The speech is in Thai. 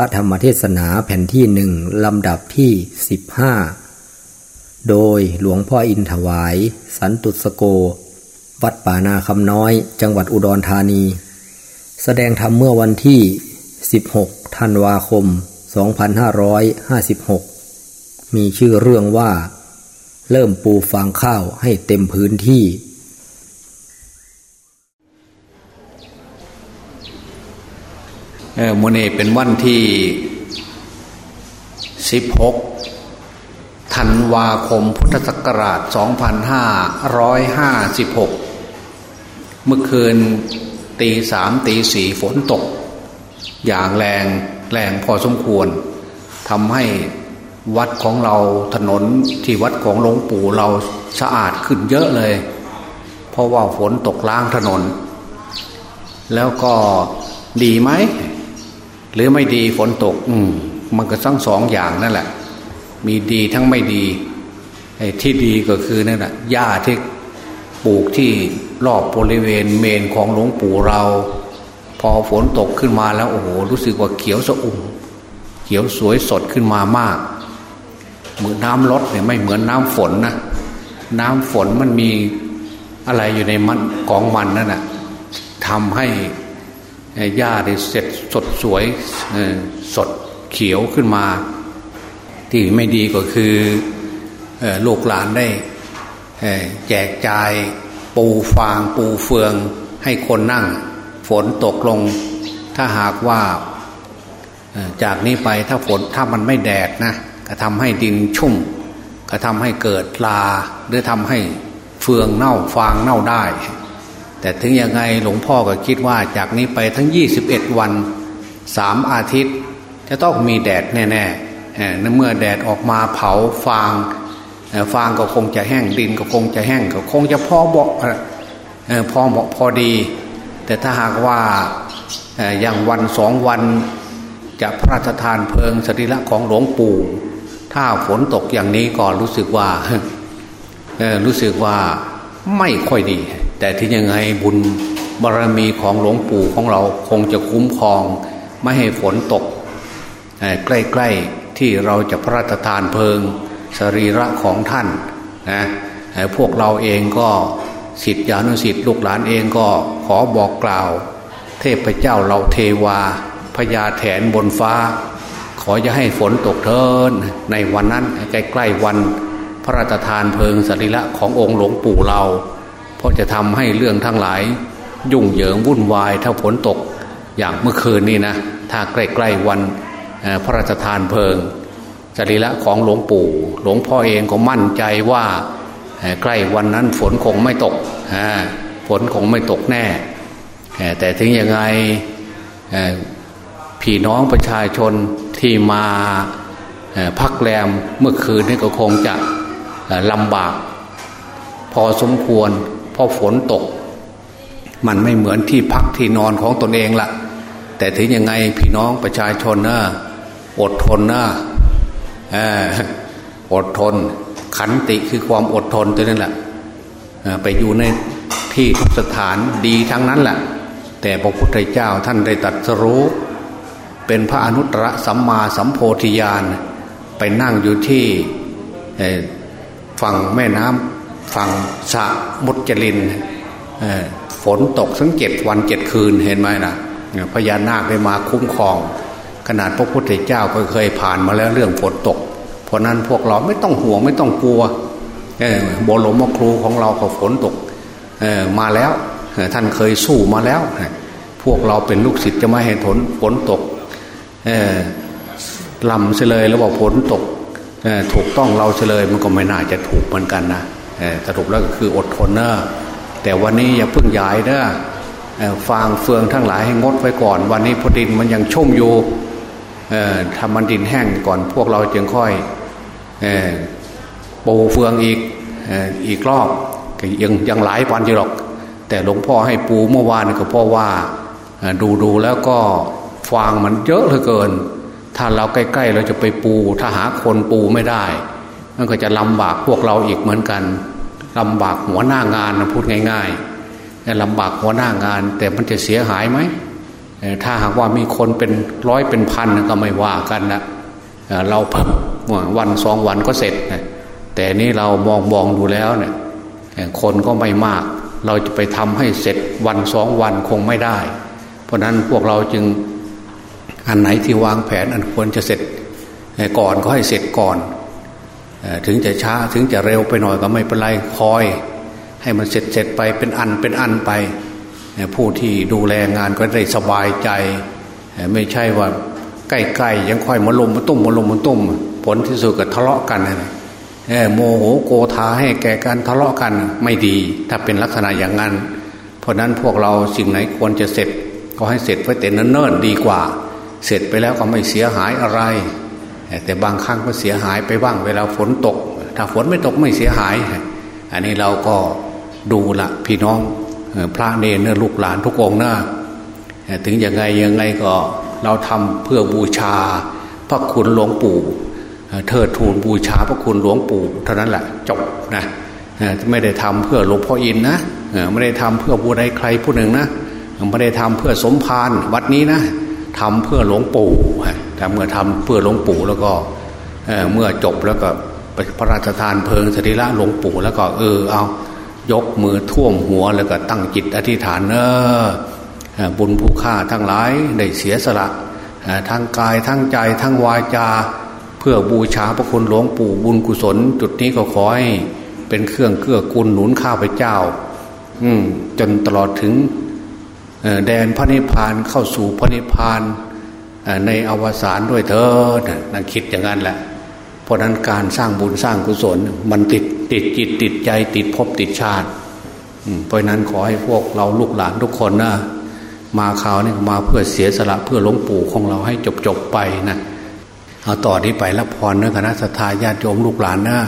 ระธรรมเทศนาแผ่นที่หนึ่งลำดับที่สิบห้าโดยหลวงพ่ออินถวาย สันตุสโก วัดป่านาคำน้อย จังหวัดอุดรธานี แสดงธรรมเมื่อวันที่ 16 ธันวาคม 2556 มีชื่อเรื่องว่า เริ่มปูฟางข้าวให้เต็มพื้นที่ เออโมเนเป็นวันที่16ธันวาคมพุทธศักราช 2556 เมื่อคืนตีสามตีสี่ฝนตก อย่างแรงแรงพอสมควรทำให้วัดของเราถนนที่วัดของหลวงปู่เราสะอาดขึ้นเยอะเลย เพราะว่าฝนตกล้างถนน แล้วก็ดีไหม หรือไม่ดีฝนตก อืม มันก็ทั้งสองอย่างนั่นแหละ มีดีทั้งไม่ดีไอ้ที่ดีก็คือนั่นแหละหญ้าที่ปลูกที่รอบบริเวณเมนของหลวงปู่เรา พอฝนตกขึ้นมาแล้วโอ้โหรู้สึกว่าเขียวสะอุ่มเขียวสวยสดขึ้นมามากเหมือนน้ำลดเนี่ยไม่เหมือนน้ำฝนนะน้ำฝนมันมีอะไรอยู่ในมันกองมันนั่นแหะทำให้ หญ้าได้เสร็จสดสวยสดเขียวขึ้นมา ที่ไม่ดีก็คือลูกหลานได้แจกจ่ายปูฟางปูเฟืองให้คนนั่ง ฝนตกลง ถ้าหากว่าจากนี้ไปถ้าฝนถ้ามันไม่แดดนะก็ทำให้ดินชุ่ม ก็ทำให้เกิดลาหรือทำให้เฟืองเน่าฟางเน่าได้ แต่ถึงยังไงหลวงพ่อก็คิดว่าจากนี้ไปทั้ง 21 วันสามอาทิตย์ จะต้องมีแดดแน่ๆเมื่อแดดออกมาเผาฟางฟางก็คงจะแห้งดินก็คงจะแห้งก็คงจะพอเหมาะพอเหมาะพอดี แต่ถ้าหากว่าอย่างวันสองวันจะพระราชทานเพลิงสรีระของหลวงปู่ ถ้าฝนตกอย่างนี้ก็รู้สึกว่ารู้สึกว่าไม่ค่อยดี แต่ที่ยังไงบุญบารรมีของหลวงปู่ของเราคงจะคุ้มครอง ไม่ให้ฝนตก ใกล้ๆที่เราจะพระราชทานเพลิงสรีระของท่านนะพวกเราเองก็สิทธิอนุสิทธิลูกหลานเองก็ขอบอกกล่าว เทพเจ้าเราเทวาพญาแถนบนฟ้า ขอจะให้ฝนตกเทินในวันนั้นใกล้ๆวันพระราชทานเพลิงสรีระขององค์หลวงปู่เรา เพราะจะทำให้เรื่องทั้งหลาย ยุ่งเหยิงวุ่นวาย ถ้าฝนตกอย่างเมื่อคืนนี้นะถ้าใกล้ๆวันพระราชทานเพลิงสรีระของหลวงปู่ หลวงพ่อเองก็มั่นใจว่าใกล้วันนั้นฝนคงไม่ตกฝนคงไม่ตกแน่ แต่ถึงยังไงพี่น้องประชาชนที่มาพักแรมเมื่อคืนนี้ก็คงจะลำบาก พอสมควร ราะฝนตก มันไม่เหมือนที่พักที่นอนของตนเองละ่ะ แต่ถึงยังไงพี่น้องประชาชนนะอดทนนะอดทน ขันติคือความอดทนตัวนั่นแหละไปอยู่ในที่ทุกสถานดีทั้งนั้นแหละแต่พระพุทธเจ้าท่านได้ตัดสรู้ เป็นพระอนุตตรสัมมาสัมโพธิญาณไปนั่งอยู่ที่ฝั่งแม่น้ำ ฝั่งสะมุจลินฝนตกทั้งเจ็ดวันเจ็ดคืนเห็นไหมนะพญานาคได้มาคุ้มครอง ขนาดพระพุทธเจ้าก็เคยผ่านมาแล้วเรื่องฝนตก เพราะนั้นพวกเราไม่ต้องห่วงไม่ต้องกลัวโบรมครูของเราก็ฝนตกมาแล้วท่านเคยสู้มาแล้ว พวกเราเป็นลูกศิษย์จะม่ให้ฝนฝนตกลำเฉลยแล้วบอกฝนตกถูกต้องเราเฉลยมันก็ไม่น่าจะถูกเหมือนกันนะ สรุปแล้วก็คืออดทนนะแต่วันนี้อย่าเพิ่งย้ายนะฟางเฟืองทั้งหลายให้งดไว้ก่อน วันนี้พอดินมันยังชุ่มอยู่ทำมันดินแห้งก่อนพวกเราจึงค่อยปูเฟืองอีกอีกรอบยังยังหลายวันอยู่หรอก แต่หลวงพ่อให้ปูเมื่อวานก็เพราะว่าดูดูแล้วก็ฟางมันเยอะเหลือเกิน ถ้าเราใกล้ ๆ เราจะไปปูถ้าหาคนปูไม่ได้ มันก็จะลำบากพวกเราอีกเหมือนกัน ลำบากหัวหน้างานนะพูดง่ายๆลำบากหัวหน้างาน แต่มันจะเสียหายไหมถ้าหากว่ามีคนเป็นร้อยเป็นพันก็ไม่ว่ากันนะเราเพิ่มวันสองวันก็เสร็จนะแต่นี้เรามองมองดูแล้วเนี่ยคนก็ไม่มาก เราจะไปทำให้เสร็จวันสองวันคงไม่ได้ เพราะนั้นพวกเราจึงอันไหนที่วางแผนอันควรจะเสร็จก่อนก็ให้เสร็จก่อน ถึงจะช้าถึงจะเร็วไปหน่อยก็ไม่เป็นไรคอย ให้มันเสร็จเสร็จไปเป็นอันเป็นอันไป ผู้ที่ดูแลงานก็ได้สบายใจ ไม่ใช่ว่าใกล้ๆยังค่อยมาลมมาตุ้มมาลมมาตุ้ม ผลที่สุดก็ทะเลาะกันนะโมโหโกธาให้แก่กันทะเลาะกันไม่ดี ถ้าเป็นลักษณะอย่างนั้น เพราะนั้นพวกเราสิ่งไหนควรจะเสร็จ ก็ให้เสร็จไว้แต่เนิ่นๆดีกว่า เสร็จไปแล้วก็ไม่เสียหายอะไร แต่บางครั้งก็เสียหายไปบ้างเวลาฝนตก ถ้าฝนไม่ตกไม่เสียหาย อันนี้เราก็ดูละพี่น้องพระเนรลูกหลานทุกองนะถึงยังไงยังไงก็เราทำเพื่อบูชา พระคุณหลวงปู่เทิดทูนบูชาพระคุณหลวงปู่เท่านั้นแหละจบนะไม่ได้ทำเพื่อหลวงพ่ออินนะไม่ได้ทำเพื่อผู้ใดใครผู้หนึ่งนะไม่ได้ทำเพื่อสมภารวัดนี้นะทำเพื่อหลวงปู่ แต่เมื่อทำเพื่อหลวงปู่แล้วก็เมื่อจบแล้วก็พระราชทานเพลิงสรีระหลวงปู่แล้วก็เออเอายกมือท่วมหัวแล้วก็ตั้งจิตอธิษฐานเนอบุญผู้ฆ่าทั้งหลายได้เสียสละทั้งกายทั้งใจทั้งวาจา เพื่อบูชาพระคุณหลวงปู่บุญกุศล จุดนี้ก็ขอให้เป็นเครื่องเกื้อกูลหนุนข้าพเจ้า อืจนตลอดถึงแดนพระนิพพานเข้าสู่พระนิพพาน ในอวสานด้วยเถิดนั่งคิดอย่างนั้นแหละ เพราะนั้นการสร้างบุญสร้างกุศล มันติดติดจิตติดใจติดภพติดชาติเพราะนั้นขอให้พวกเราลูกหลานทุกคนนะมาข่าวนี่มาเพื่อเสียสละเพื่อหลวงปู่ของเราให้จบจบไปนะเอาต่อที่ไปรับพรนะคณะสัตยาญาติโยมลูกหลานนะ